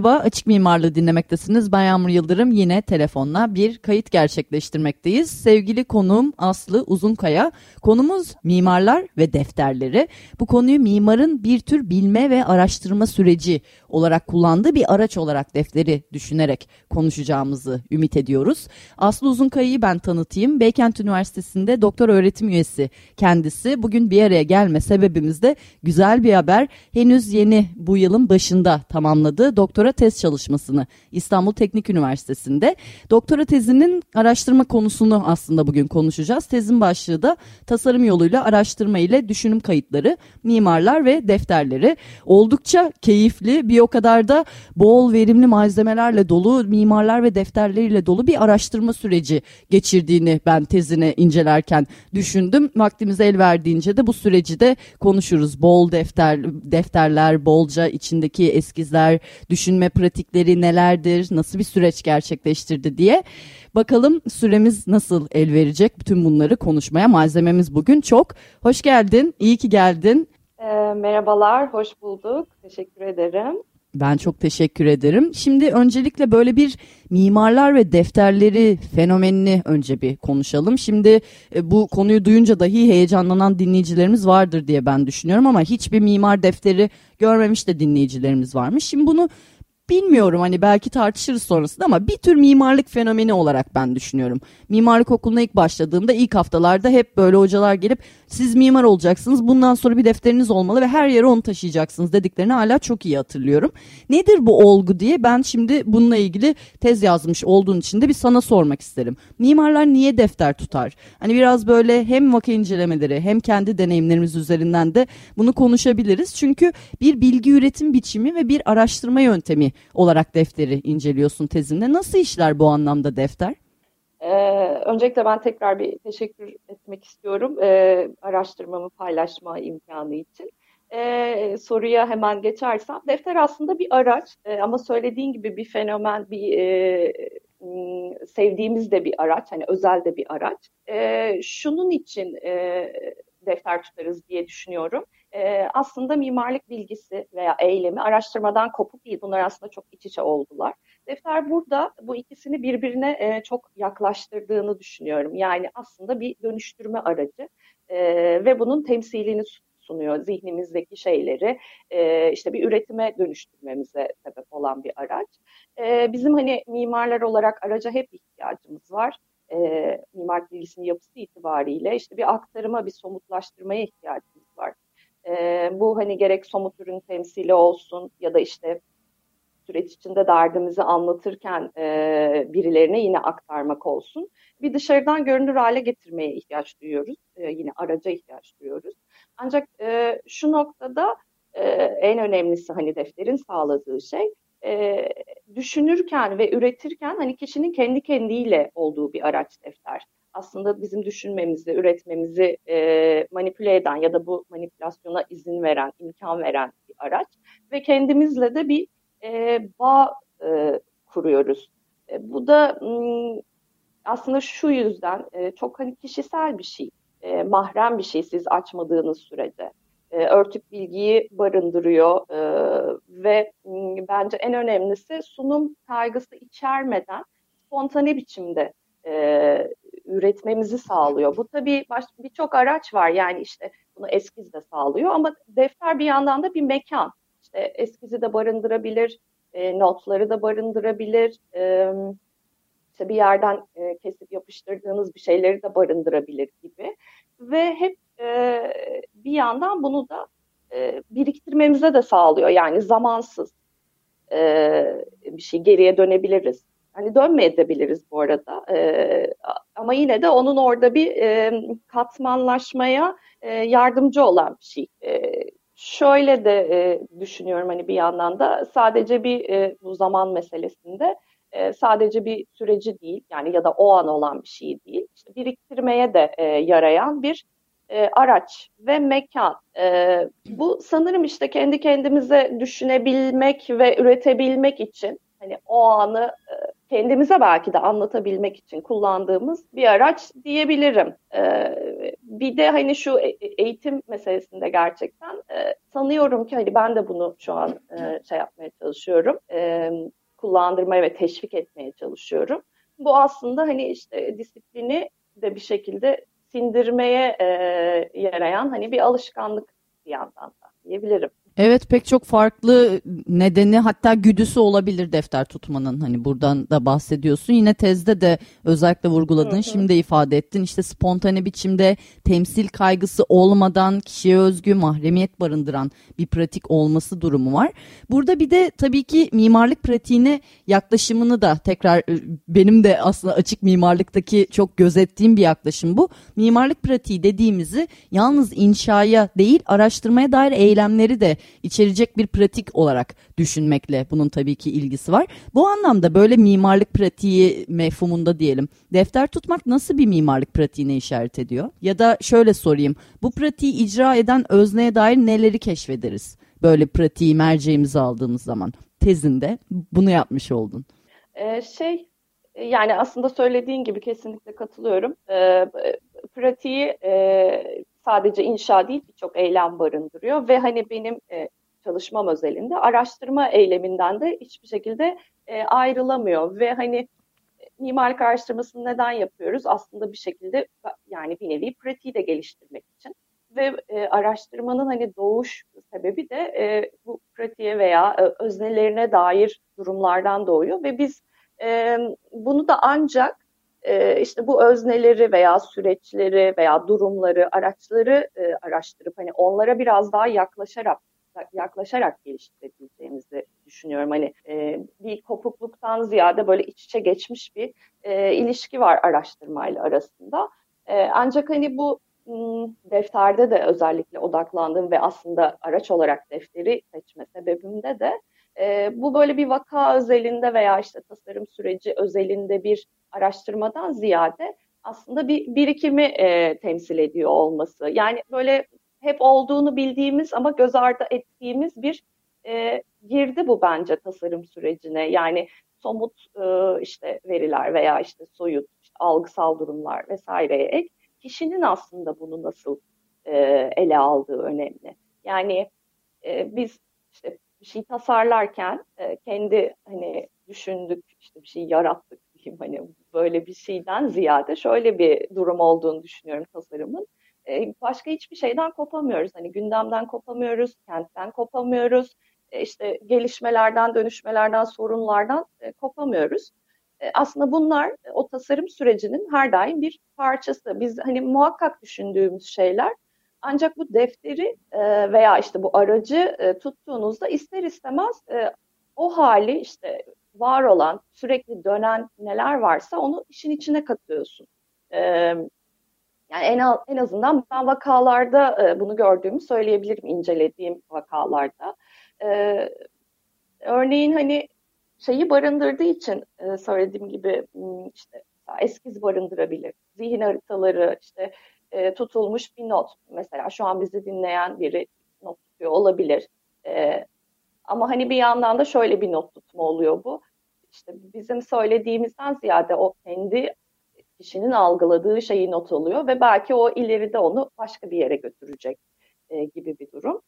Merhaba, Açık Mimarlığı dinlemektesiniz. Ben Yağmur Yıldırım. Yine telefonla bir kayıt gerçekleştirmekteyiz. Sevgili konuğum Aslı Uzunkaya. Konumuz mimarlar ve defterleri. Bu konuyu mimarın bir tür bilme ve araştırma süreci olarak kullandığı bir araç olarak defteri düşünerek konuşacağımızı ümit ediyoruz. Aslı Uzunkaya'yı ben tanıtayım. Beykent Üniversitesi'nde doktor öğretim üyesi kendisi. Bugün bir araya gelme sebebimiz de güzel bir haber. Henüz yeni bu yılın başında tamamladı doktora tez çalışmasını İstanbul Teknik Üniversitesi'nde. Doktora tezinin araştırma konusunu aslında bugün konuşacağız. Tezin başlığı da tasarım yoluyla araştırma ile düşünüm kayıtları, mimarlar ve defterleri. Oldukça keyifli bir o kadar da bol verimli malzemelerle dolu, mimarlar ve defterleriyle dolu bir araştırma süreci geçirdiğini ben tezini incelerken düşündüm. Vaktimiz el verdiğince de bu süreci de konuşuruz. Bol defter defterler, bolca içindeki eskizler, düşünme pratikleri nelerdir, nasıl bir süreç gerçekleştirdi diye. Bakalım süremiz nasıl el verecek bütün bunları konuşmaya. Malzememiz bugün çok. Hoş geldin, iyi ki geldin. E, merhabalar, hoş bulduk. Teşekkür ederim. Ben çok teşekkür ederim. Şimdi öncelikle böyle bir mimarlar ve defterleri fenomenini önce bir konuşalım. Şimdi e, bu konuyu duyunca dahi heyecanlanan dinleyicilerimiz vardır diye ben düşünüyorum ama hiçbir mimar defteri görmemiş de dinleyicilerimiz varmış. Şimdi bunu bilmiyorum hani belki tartışırız sonrasında ama bir tür mimarlık fenomeni olarak ben düşünüyorum. Mimarlık okuluna ilk başladığımda ilk haftalarda hep böyle hocalar gelip siz mimar olacaksınız bundan sonra bir defteriniz olmalı ve her yere onu taşıyacaksınız dediklerini hala çok iyi hatırlıyorum. Nedir bu olgu diye ben şimdi bununla ilgili tez yazmış olduğun için de bir sana sormak isterim. Mimarlar niye defter tutar? Hani biraz böyle hem vaka incelemeleri hem kendi deneyimlerimiz üzerinden de bunu konuşabiliriz. Çünkü bir bilgi üretim biçimi ve bir araştırma yöntemi olarak defteri inceliyorsun tezinde. Nasıl işler bu anlamda defter? Ee, öncelikle ben tekrar bir teşekkür etmek istiyorum e, araştırmamı paylaşma imkanı için. Ee, soruya hemen geçersem, defter aslında bir araç e, ama söylediğin gibi bir fenomen, bir e, sevdiğimiz de bir araç, hani özel de bir araç. E, şunun için e, defter tutarız diye düşünüyorum e, aslında mimarlık bilgisi veya eylemi araştırmadan kopuk değil. Bunlar aslında çok iç içe oldular. Defter burada bu ikisini birbirine e, çok yaklaştırdığını düşünüyorum. Yani aslında bir dönüştürme aracı e, ve bunun temsilini sunuyor. Zihnimizdeki şeyleri e, işte bir üretime dönüştürmemize sebep olan bir araç. E, bizim hani mimarlar olarak araca hep ihtiyacımız var. E, mimarlık bilgisinin yapısı itibariyle işte bir aktarıma, bir somutlaştırmaya ihtiyacımız var. E, bu hani gerek somut ürün temsili olsun ya da işte süreç içinde derdimizi anlatırken e, birilerine yine aktarmak olsun. Bir dışarıdan görünür hale getirmeye ihtiyaç duyuyoruz. E, yine araca ihtiyaç duyuyoruz. Ancak e, şu noktada e, en önemlisi hani defterin sağladığı şey e, düşünürken ve üretirken hani kişinin kendi kendiyle olduğu bir araç defter aslında bizim düşünmemizi, üretmemizi e, manipüle eden ya da bu manipülasyona izin veren, imkan veren bir araç ve kendimizle de bir e, bağ e, kuruyoruz. E, bu da aslında şu yüzden e, çok hani kişisel bir şey, e, mahrem bir şey siz açmadığınız sürece. E, örtük bilgiyi barındırıyor e, ve m, bence en önemlisi sunum kaygısı içermeden spontane biçimde e, üretmemizi sağlıyor. Bu tabii birçok araç var yani işte bunu eskiz de sağlıyor ama defter bir yandan da bir mekan. İşte eskizi de barındırabilir, e, notları da barındırabilir, e, işte bir yerden e, kesip yapıştırdığınız bir şeyleri de barındırabilir gibi. Ve hep e, bir yandan bunu da e, biriktirmemize de sağlıyor. Yani zamansız e, bir şey geriye dönebiliriz hani dönmeyebiliriz bu arada. E, ama yine de onun orada bir e, katmanlaşmaya e, yardımcı olan bir şey. E, şöyle de e, düşünüyorum hani bir yandan da sadece bir e, bu zaman meselesinde e, sadece bir süreci değil yani ya da o an olan bir şey değil. İşte biriktirmeye de e, yarayan bir e, araç ve mekan. E, bu sanırım işte kendi kendimize düşünebilmek ve üretebilmek için hani o anı e, kendimize belki de anlatabilmek için kullandığımız bir araç diyebilirim. E, bir de hani şu e, eğitim meselesinde gerçekten e, sanıyorum ki hani ben de bunu şu an e, şey yapmaya çalışıyorum. E, kullandırmaya ve teşvik etmeye çalışıyorum. Bu aslında hani işte disiplini de bir şekilde sindirmeye e, yarayan hani bir alışkanlık bir yandan da diyebilirim. Evet pek çok farklı nedeni hatta güdüsü olabilir defter tutmanın hani buradan da bahsediyorsun. Yine tezde de özellikle vurguladın hı. şimdi ifade ettin işte spontane biçimde temsil kaygısı olmadan kişiye özgü mahremiyet barındıran bir pratik olması durumu var. Burada bir de tabii ki mimarlık pratiğine yaklaşımını da tekrar e, benim de aslında açık mimarlıktaki çok gözettiğim bir yaklaşım bu. Mimarlık pratiği dediğimizi yalnız inşaya değil araştırmaya dair eylemleri de içerecek bir pratik olarak düşünmekle bunun tabii ki ilgisi var. Bu anlamda böyle mimarlık pratiği mefhumunda diyelim. Defter tutmak nasıl bir mimarlık pratiğine işaret ediyor? Ya da şöyle sorayım. Bu pratiği icra eden özneye dair neleri keşfederiz? Böyle pratiği merceğimize aldığımız zaman. Tezinde bunu yapmış oldun. Ee, şey yani aslında söylediğin gibi kesinlikle katılıyorum. Ee, pratiği e, sadece inşa değil birçok eylem barındırıyor ve hani benim e, çalışmam özelinde araştırma eyleminden de hiçbir şekilde e, ayrılamıyor ve hani e, mimarlık araştırmasını neden yapıyoruz? Aslında bir şekilde yani bir nevi pratiği de geliştirmek için ve e, araştırmanın hani doğuş sebebi de bu pratiğe veya öznelerine dair durumlardan doğuyor ve biz e, bunu da ancak e, işte bu özneleri veya süreçleri veya durumları, araçları e, araştırıp hani onlara biraz daha yaklaşarak yaklaşarak geliştirebileceğimizi düşünüyorum. Hani e, bir kopukluktan ziyade böyle iç içe geçmiş bir e, ilişki var araştırmayla arasında. E, ancak hani bu defterde de özellikle odaklandığım ve aslında araç olarak defteri seçme sebebimde de e, bu böyle bir vaka özelinde veya işte tasarım süreci özelinde bir araştırmadan ziyade aslında bir birikimi e, temsil ediyor olması. Yani böyle hep olduğunu bildiğimiz ama göz ardı ettiğimiz bir e, girdi bu bence tasarım sürecine. Yani somut e, işte veriler veya işte soyut, işte algısal durumlar vesaireye ek kişinin aslında bunu nasıl e, ele aldığı önemli. Yani e, biz işte bir şey tasarlarken e, kendi hani düşündük işte bir şey yarattık diyeyim hani böyle bir şeyden ziyade şöyle bir durum olduğunu düşünüyorum tasarımın. E, başka hiçbir şeyden kopamıyoruz. Hani gündemden kopamıyoruz, kentten kopamıyoruz. E, işte gelişmelerden, dönüşmelerden, sorunlardan e, kopamıyoruz. E, aslında bunlar e, o tasarım sürecinin her daim bir parçası. Biz hani muhakkak düşündüğümüz şeyler ancak bu defteri e, veya işte bu aracı e, tuttuğunuzda ister istemez e, o hali işte var olan sürekli dönen neler varsa onu işin içine katıyorsun. Yani en, azından ben vakalarda bunu gördüğümü söyleyebilirim incelediğim vakalarda. Örneğin hani şeyi barındırdığı için söylediğim gibi hmm, işte eskiz barındırabilir. Zihin haritaları işte e, tutulmuş bir not. Mesela şu an bizi dinleyen biri not tutuyor olabilir. E, ama hani bir yandan da şöyle bir not tutma oluyor bu. İşte bizim söylediğimizden ziyade o kendi kişinin algıladığı şeyi not alıyor ve belki o ileride onu başka bir yere götürecek e, gibi bir durum.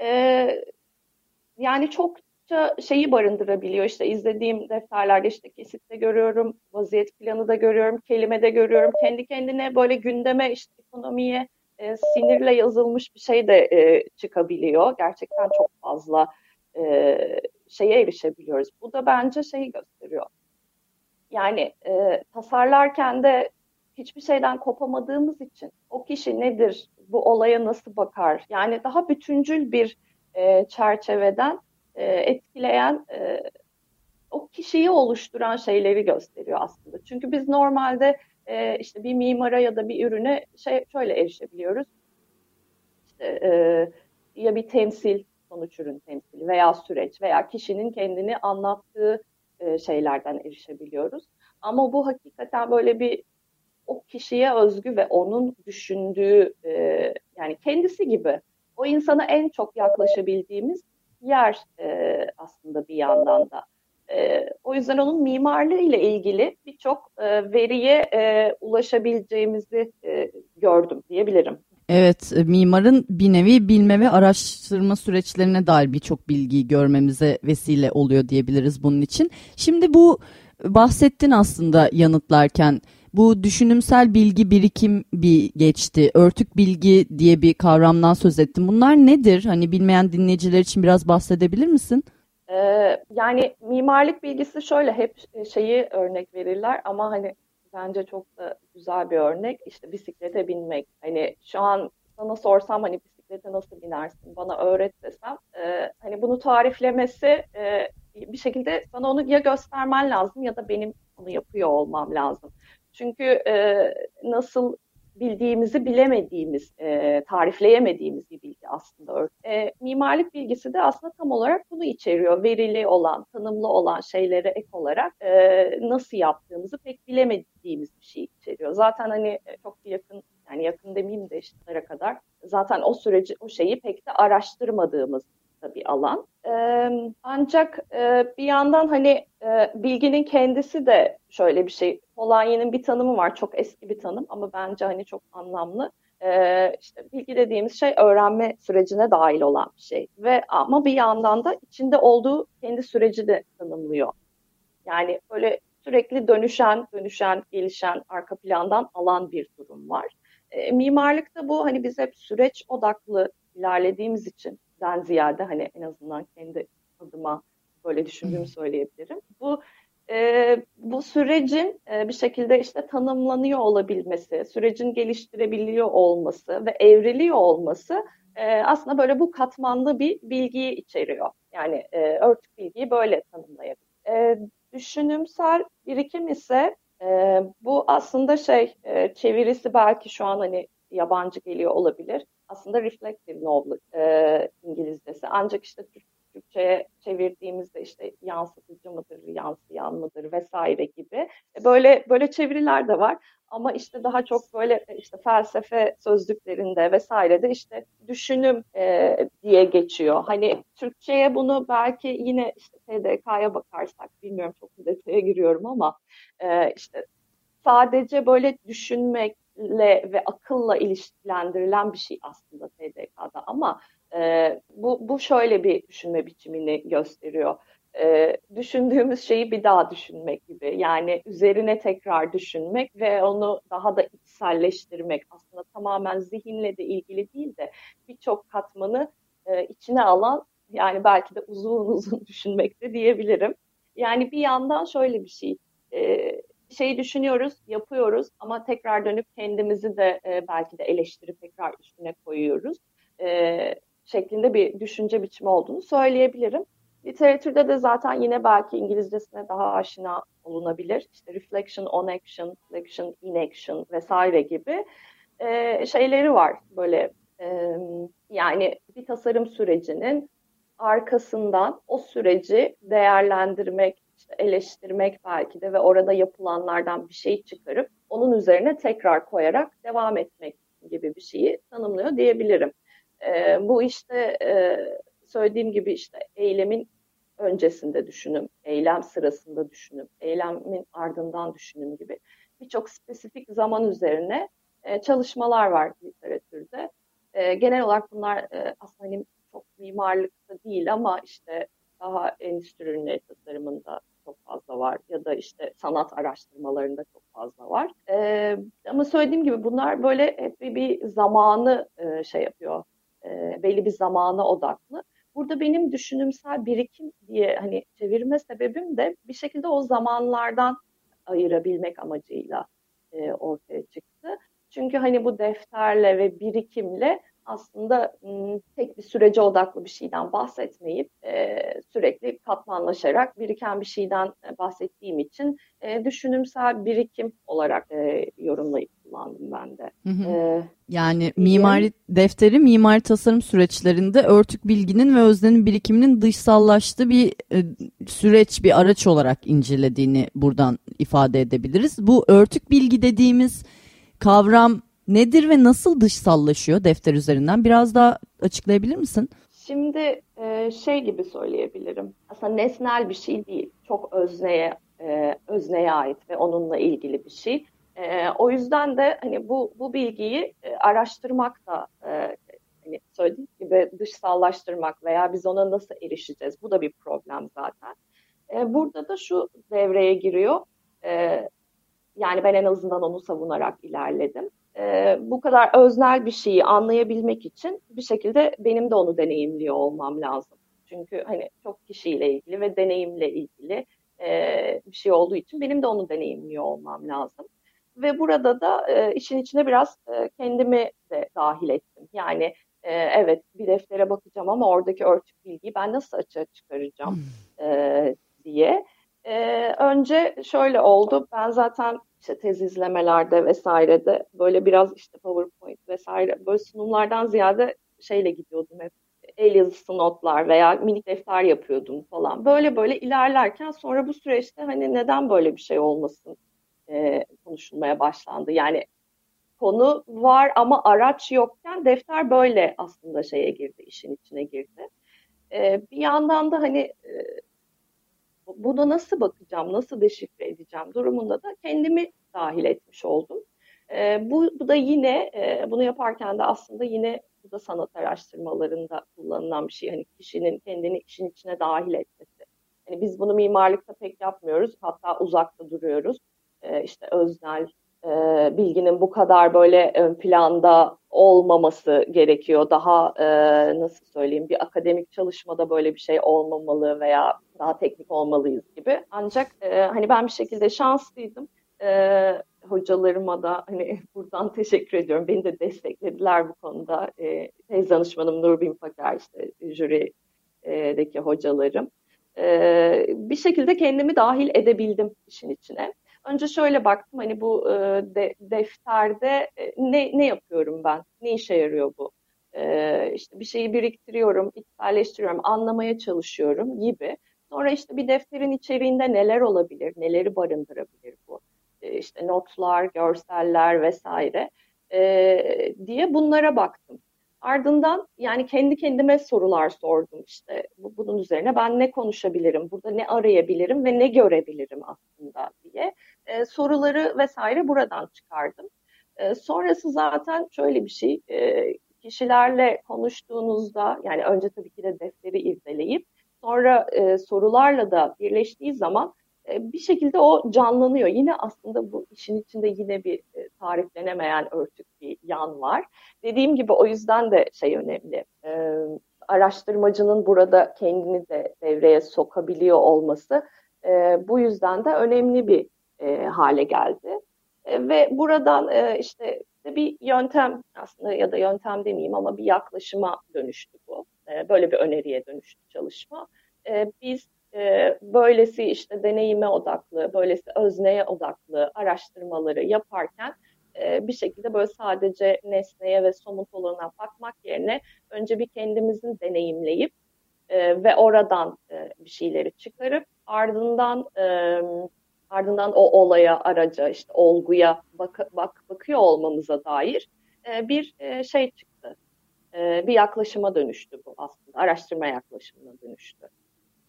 E, yani çokça şeyi barındırabiliyor. İşte izlediğim defterlerde işte kesitte görüyorum, vaziyet planı da görüyorum, kelime de görüyorum. Kendi kendine böyle gündeme işte ekonomiye e, sinirle yazılmış bir şey de e, çıkabiliyor. Gerçekten çok fazla e, şeye erişebiliyoruz. Bu da bence şeyi gösteriyor yani e, tasarlarken de hiçbir şeyden kopamadığımız için o kişi nedir, bu olaya nasıl bakar? Yani daha bütüncül bir e, çerçeveden e, etkileyen e, o kişiyi oluşturan şeyleri gösteriyor aslında. Çünkü biz normalde e, işte bir mimara ya da bir ürüne şey şöyle erişebiliyoruz. İşte, ya bir temsil, sonuç ürün temsili veya süreç veya kişinin kendini anlattığı şeylerden erişebiliyoruz. Ama bu hakikaten böyle bir o kişiye özgü ve onun düşündüğü yani kendisi gibi o insana en çok yaklaşabildiğimiz yer e, aslında bir yandan da. E, o yüzden onun mimarlığı ile ilgili birçok e, veriye e, ulaşabileceğimizi e, gördüm diyebilirim. Evet, e, mimarın bir nevi bilme ve araştırma süreçlerine dair birçok bilgiyi görmemize vesile oluyor diyebiliriz bunun için. Şimdi bu bahsettin aslında yanıtlarken bu düşünümsel bilgi birikim bir geçti. Örtük bilgi diye bir kavramdan söz ettim. Bunlar nedir? Hani bilmeyen dinleyiciler için biraz bahsedebilir misin? Ee, yani mimarlık bilgisi şöyle hep şeyi örnek verirler ama hani bence çok da güzel bir örnek. İşte bisiklete binmek. Hani şu an sana sorsam hani bisiklete nasıl binersin bana öğret desem e, hani bunu tariflemesi e, bir şekilde sana onu ya göstermen lazım ya da benim onu yapıyor olmam lazım. Çünkü e, nasıl bildiğimizi bilemediğimiz, e, tarifleyemediğimiz bir bilgi aslında. E, mimarlık bilgisi de aslında tam olarak bunu içeriyor. Verili olan, tanımlı olan şeylere ek olarak e, nasıl yaptığımızı pek bilemediğimiz bir şey içeriyor. Zaten hani e, çok yakın, yani yakın demeyeyim de işte kadar zaten o süreci, o şeyi pek de araştırmadığımız da bir alan. Ee, ancak e, bir yandan hani e, bilginin kendisi de şöyle bir şey. Polanyi'nin bir tanımı var. Çok eski bir tanım ama bence hani çok anlamlı. Ee, işte bilgi dediğimiz şey öğrenme sürecine dahil olan bir şey. Ve ama bir yandan da içinde olduğu kendi süreci de tanımlıyor. Yani böyle sürekli dönüşen, dönüşen, gelişen, arka plandan alan bir durum var. E, mimarlıkta bu hani biz hep süreç odaklı ilerlediğimiz için den ziyade hani en azından kendi adıma böyle düşündüğümü söyleyebilirim. Bu e, bu sürecin e, bir şekilde işte tanımlanıyor olabilmesi, sürecin geliştirebiliyor olması ve evriliyor olması e, aslında böyle bu katmanlı bir bilgiyi içeriyor. Yani e, örtük bilgiyi böyle tanımlayabilir. E, düşünümsel birikim ise e, bu aslında şey e, çevirisi belki şu an hani yabancı geliyor olabilir aslında reflective novel e, İngilizcesi. Ancak işte Türk, Türkçe'ye çevirdiğimizde işte yansıtıcı mıdır, yansıyan mıdır vesaire gibi e, böyle böyle çeviriler de var. Ama işte daha çok böyle e, işte felsefe sözlüklerinde vesairede işte düşünüm e, diye geçiyor. Hani Türkçe'ye bunu belki yine işte TDK'ya bakarsak bilmiyorum çok detaya giriyorum ama e, işte sadece böyle düşünmek, le ve akılla ilişkilendirilen bir şey aslında TDK'da ama e, bu, bu şöyle bir düşünme biçimini gösteriyor. E, düşündüğümüz şeyi bir daha düşünmek gibi yani üzerine tekrar düşünmek ve onu daha da içselleştirmek aslında tamamen zihinle de ilgili değil de birçok katmanı e, içine alan yani belki de uzun uzun düşünmekte diyebilirim. Yani bir yandan şöyle bir şey e, şeyi düşünüyoruz, yapıyoruz ama tekrar dönüp kendimizi de e, belki de eleştirip tekrar üstüne koyuyoruz e, şeklinde bir düşünce biçimi olduğunu söyleyebilirim. Literatürde de zaten yine belki İngilizcesine daha aşina olunabilir. İşte reflection on action, reflection in action vesaire gibi e, şeyleri var. Böyle e, yani bir tasarım sürecinin arkasından o süreci değerlendirmek, işte eleştirmek belki de ve orada yapılanlardan bir şey çıkarıp onun üzerine tekrar koyarak devam etmek gibi bir şeyi tanımlıyor diyebilirim. E, bu işte e, söylediğim gibi işte eylemin öncesinde düşünüm, eylem sırasında düşünüm, eylemin ardından düşünüm gibi birçok spesifik zaman üzerine e, çalışmalar var literatürde. E, genel olarak bunlar e, aslında hani çok mimarlıkta değil ama işte daha endüstri ürünleri tasarımında çok fazla var ya da işte sanat araştırmalarında çok fazla var. E, ama söylediğim gibi bunlar böyle hep bir, bir zamanı e, şey yapıyor. E, belli bir zamana odaklı. Burada benim düşünümsel birikim diye hani çevirme sebebim de bir şekilde o zamanlardan ayırabilmek amacıyla e, ortaya çıktı. Çünkü hani bu defterle ve birikimle aslında tek bir sürece odaklı bir şeyden bahsetmeyip sürekli katmanlaşarak biriken bir şeyden bahsettiğim için düşünümsel birikim olarak yorumlayıp kullandım ben de. Hı hı. yani mimari defteri mimari tasarım süreçlerinde örtük bilginin ve öznenin birikiminin dışsallaştığı bir süreç, bir araç olarak incelediğini buradan ifade edebiliriz. Bu örtük bilgi dediğimiz kavram nedir ve nasıl dışsallaşıyor defter üzerinden? Biraz daha açıklayabilir misin? Şimdi e, şey gibi söyleyebilirim. Aslında nesnel bir şey değil. Çok özneye e, özneye ait ve onunla ilgili bir şey. E, o yüzden de hani bu bu bilgiyi araştırmak da hani söylediğim gibi dışsallaştırmak veya biz ona nasıl erişeceğiz? Bu da bir problem zaten. burada da şu devreye giriyor. yani ben en azından onu savunarak ilerledim e, bu kadar öznel bir şeyi anlayabilmek için bir şekilde benim de onu deneyimliyor olmam lazım. Çünkü hani çok kişiyle ilgili ve deneyimle ilgili e, bir şey olduğu için benim de onu deneyimliyor olmam lazım. Ve burada da e, işin içine biraz e, kendimi de dahil ettim. Yani e, evet bir deftere bakacağım ama oradaki örtük bilgiyi ben nasıl açığa çıkaracağım hmm. e, diye. E, önce şöyle oldu. Ben zaten işte tez izlemelerde vesairede böyle biraz işte PowerPoint vesaire böyle sunumlardan ziyade şeyle gidiyordum hep el yazısı notlar veya minik defter yapıyordum falan. Böyle böyle ilerlerken sonra bu süreçte hani neden böyle bir şey olmasın e, konuşulmaya başlandı. Yani konu var ama araç yokken defter böyle aslında şeye girdi, işin içine girdi. E, bir yandan da hani e, buna nasıl bakacağım, nasıl deşifre edeceğim durumunda da kendimi dahil etmiş oldum. E, bu, bu da yine e, bunu yaparken de aslında yine bu da sanat araştırmalarında kullanılan bir şey. Hani kişinin kendini işin içine dahil etmesi. Yani biz bunu mimarlıkta pek yapmıyoruz. Hatta uzakta duruyoruz. E, işte öznel e, bilginin bu kadar böyle ön planda olmaması gerekiyor. Daha e, nasıl söyleyeyim bir akademik çalışmada böyle bir şey olmamalı veya daha teknik olmalıyız gibi. Ancak e, hani ben bir şekilde şanslıydım. E, hocalarıma da hani buradan teşekkür ediyorum. Beni de desteklediler bu konuda. E, tez danışmanım Nurbin Faker işte jürideki hocalarım. E, bir şekilde kendimi dahil edebildim işin içine. Önce şöyle baktım hani bu e, de, defterde e, ne, ne yapıyorum ben? Ne işe yarıyor bu? E, işte bir şeyi biriktiriyorum, içselleştiriyorum, anlamaya çalışıyorum gibi. Sonra işte bir defterin içeriğinde neler olabilir, neleri barındırabilir bu? E, işte notlar, görseller vesaire e, diye bunlara baktım. Ardından yani kendi kendime sorular sordum işte bu, bunun üzerine ben ne konuşabilirim, burada ne arayabilirim ve ne görebilirim aslında diye e, soruları vesaire buradan çıkardım. E, sonrası zaten şöyle bir şey, e, kişilerle konuştuğunuzda yani önce tabii ki de defteri irdeleyip sonra e, sorularla da birleştiği zaman e, bir şekilde o canlanıyor. Yine aslında bu işin içinde yine bir e, tariflenemeyen örtük bir yan var. Dediğim gibi o yüzden de şey önemli. E, araştırmacının burada kendini de devreye sokabiliyor olması bu yüzden de önemli bir hale geldi. Ve buradan işte bir yöntem aslında ya da yöntem demeyeyim ama bir yaklaşıma dönüştü bu. Böyle bir öneriye dönüştü çalışma. Biz e, böylesi işte deneyime odaklı, böylesi özneye odaklı araştırmaları yaparken e, bir şekilde böyle sadece nesneye ve somut olana bakmak yerine önce bir kendimizin deneyimleyip e, ve oradan e, bir şeyleri çıkarıp ardından e, ardından o olaya, araca, işte olguya bak, bak bakıyor olmamıza dair e, bir e, şey çıktı. E, bir yaklaşıma dönüştü bu aslında. Araştırma yaklaşımına dönüştü.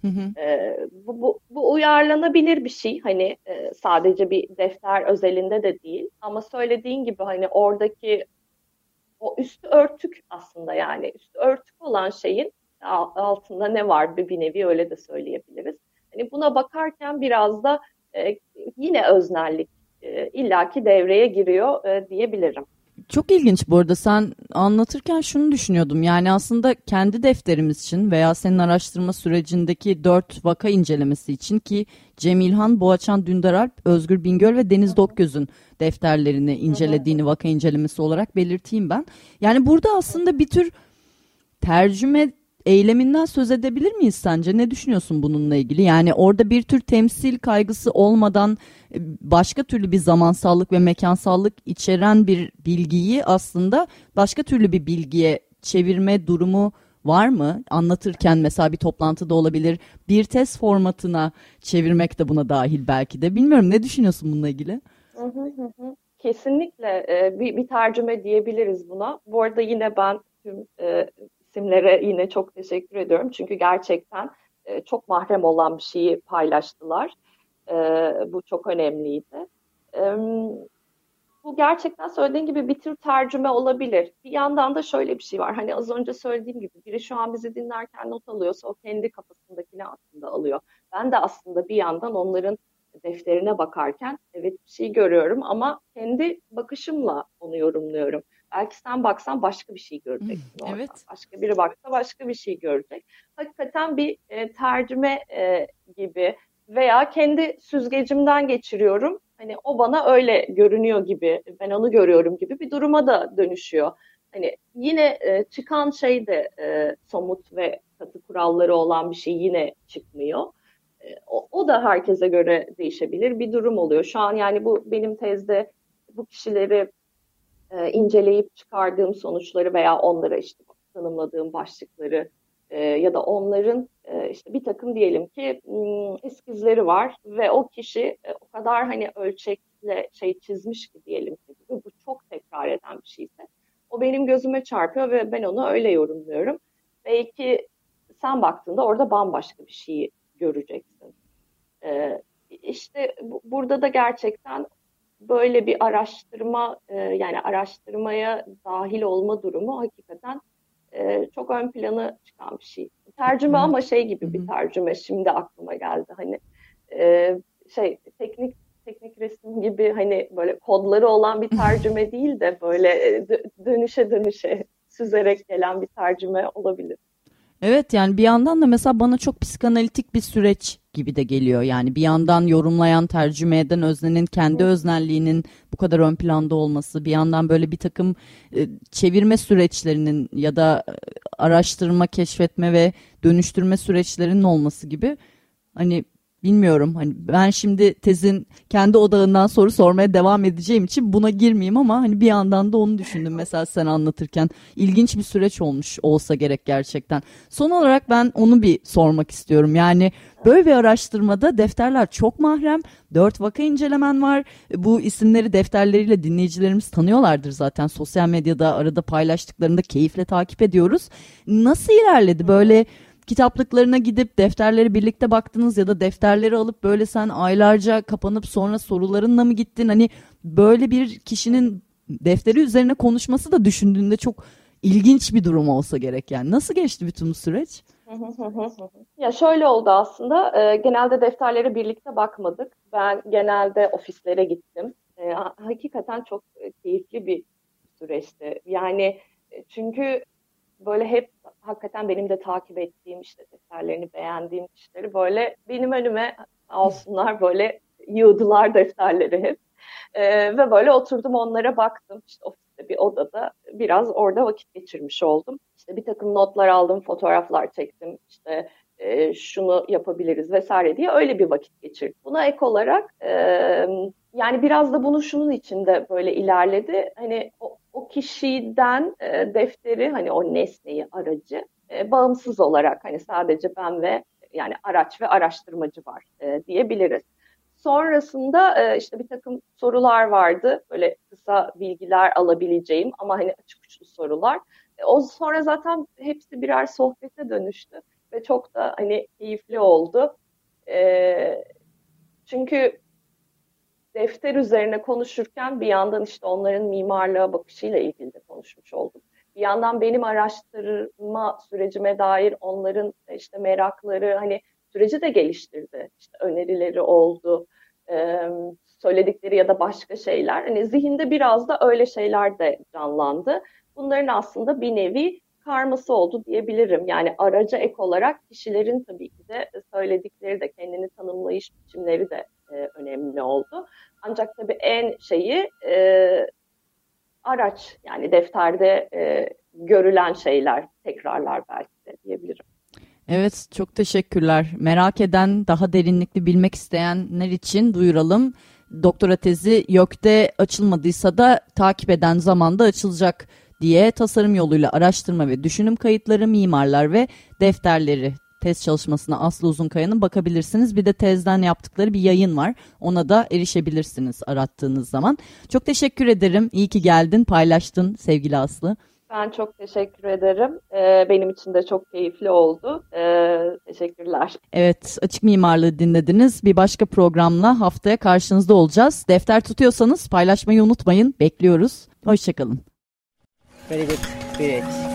Hı hı. E, bu, bu, bu uyarlanabilir bir şey hani e, sadece bir defter özelinde de değil ama söylediğin gibi hani oradaki o üstü örtük aslında yani üstü örtük olan şeyin altında ne var bir, bir nevi öyle de söyleyebiliriz. Hani buna bakarken biraz da e, yine öznellik e, illaki devreye giriyor e, diyebilirim. Çok ilginç bu arada. Sen anlatırken şunu düşünüyordum. Yani aslında kendi defterimiz için veya senin araştırma sürecindeki dört vaka incelemesi için ki Cem İlhan, Boğaçan Dündaralp, Özgür Bingöl ve Deniz Dokgöz'ün defterlerini incelediğini vaka incelemesi olarak belirteyim ben. Yani burada aslında bir tür tercüme eyleminden söz edebilir miyiz sence? Ne düşünüyorsun bununla ilgili? Yani orada bir tür temsil kaygısı olmadan e, başka türlü bir zamansallık ve mekansallık içeren bir bilgiyi aslında başka türlü bir bilgiye çevirme durumu var mı? Anlatırken mesela bir toplantıda olabilir. Bir test formatına çevirmek de buna dahil belki de. Bilmiyorum ne düşünüyorsun bununla ilgili? Kesinlikle e, bir, bir tercüme diyebiliriz buna. Bu arada yine ben tüm e, isimlere yine çok teşekkür ediyorum. Çünkü gerçekten e, çok mahrem olan bir şeyi paylaştılar. E, bu çok önemliydi. E, bu gerçekten söylediğin gibi bir tür tercüme olabilir. Bir yandan da şöyle bir şey var. Hani az önce söylediğim gibi biri şu an bizi dinlerken not alıyorsa o kendi kafasındakini aslında alıyor. Ben de aslında bir yandan onların defterine bakarken evet bir şey görüyorum ama kendi bakışımla onu yorumluyorum. Belki sen baksan başka bir şey göreceksin orada. Evet. Başka biri baksa başka bir şey görecek. Hakikaten bir e, tercüme e, gibi veya kendi süzgecimden geçiriyorum. Hani o bana öyle görünüyor gibi, ben onu görüyorum gibi bir duruma da dönüşüyor. Hani yine e, çıkan şey de e, somut ve katı kuralları olan bir şey yine çıkmıyor. E, o, o da herkese göre değişebilir bir durum oluyor. Şu an yani bu benim tezde bu kişileri e, inceleyip çıkardığım sonuçları veya onlara işte tanımladığım başlıkları e, ya da onların e, işte bir takım diyelim ki m, eskizleri var ve o kişi e, o kadar hani ölçekle şey çizmiş ki diyelim ki bu çok tekrar eden bir şeyse o benim gözüme çarpıyor ve ben onu öyle yorumluyorum. Belki sen baktığında orada bambaşka bir şeyi göreceksin. E, işte bu, burada da gerçekten böyle bir araştırma e, yani araştırmaya dahil olma durumu hakikaten e, çok ön planı çıkan bir şey. Tercüme ama şey gibi bir tercüme şimdi aklıma geldi. Hani e, şey teknik teknik resim gibi hani böyle kodları olan bir tercüme değil de böyle dönüşe dönüşe süzerek gelen bir tercüme olabilir. Evet yani bir yandan da mesela bana çok psikanalitik bir süreç gibi de geliyor. Yani bir yandan yorumlayan, tercüme eden öznenin kendi öznelliğinin bu kadar ön planda olması, bir yandan böyle bir takım e, çevirme süreçlerinin ya da e, araştırma, keşfetme ve dönüştürme süreçlerinin olması gibi hani bilmiyorum. Hani ben şimdi tezin kendi odağından soru sormaya devam edeceğim için buna girmeyeyim ama hani bir yandan da onu düşündüm mesela sen anlatırken. İlginç bir süreç olmuş olsa gerek gerçekten. Son olarak ben onu bir sormak istiyorum. Yani böyle bir araştırmada defterler çok mahrem dört vaka incelemen var. Bu isimleri defterleriyle dinleyicilerimiz tanıyorlardır zaten. Sosyal medyada arada paylaştıklarında keyifle takip ediyoruz. Nasıl ilerledi? Böyle kitaplıklarına gidip defterleri birlikte baktınız ya da defterleri alıp böyle sen aylarca kapanıp sonra sorularınla mı gittin? Hani böyle bir kişinin defteri üzerine konuşması da düşündüğünde çok ilginç bir durum olsa gerek yani. Nasıl geçti bütün bu süreç? ya şöyle oldu aslında. E, genelde defterlere birlikte bakmadık. Ben genelde ofislere gittim. E, hakikaten çok keyifli bir süreçti. Yani e, çünkü böyle hep hakikaten benim de takip ettiğim işte defterlerini beğendiğim kişileri böyle benim önüme alsınlar böyle yığdılar defterleri hep. Ee, ve böyle oturdum onlara baktım. İşte ofiste bir odada biraz orada vakit geçirmiş oldum. İşte bir takım notlar aldım, fotoğraflar çektim. İşte e, şunu yapabiliriz vesaire diye öyle bir vakit geçirdim. Buna ek olarak e, yani biraz da bunu şunun içinde böyle ilerledi. Hani o, o kişiden e, defteri hani o nesneyi aracı e, bağımsız olarak hani sadece ben ve yani araç ve araştırmacı var e, diyebiliriz. Sonrasında e, işte bir takım sorular vardı. Böyle kısa bilgiler alabileceğim ama hani açık uçlu sorular. E, o sonra zaten hepsi birer sohbete dönüştü ve çok da hani keyifli oldu. E, çünkü defter üzerine konuşurken bir yandan işte onların mimarlığa bakışıyla ilgili de konuşmuş olduk. Bir yandan benim araştırma sürecime dair onların işte merakları hani süreci de geliştirdi. İşte önerileri oldu. Söyledikleri ya da başka şeyler. Hani zihinde biraz da öyle şeyler de canlandı. Bunların aslında bir nevi karması oldu diyebilirim. Yani araca ek olarak kişilerin tabii ki de söyledikleri de kendini tanımlayış biçimleri de e, önemli oldu. Ancak tabii en şeyi e, araç yani defterde e, görülen şeyler, tekrarlar belki de diyebilirim. Evet çok teşekkürler. Merak eden, daha derinlikli bilmek isteyenler için duyuralım. Doktora tezi YÖK'te açılmadıysa da takip eden zamanda açılacak diye tasarım yoluyla araştırma ve düşünüm kayıtları, mimarlar ve defterleri tez çalışmasına Aslı Uzunkaya'nın bakabilirsiniz. Bir de tezden yaptıkları bir yayın var. Ona da erişebilirsiniz arattığınız zaman. Çok teşekkür ederim. İyi ki geldin, paylaştın sevgili Aslı. Ben çok teşekkür ederim. Ee, benim için de çok keyifli oldu. Ee, teşekkürler. Evet, Açık Mimarlığı dinlediniz. Bir başka programla haftaya karşınızda olacağız. Defter tutuyorsanız paylaşmayı unutmayın. Bekliyoruz. Hoşçakalın. Very good. Great.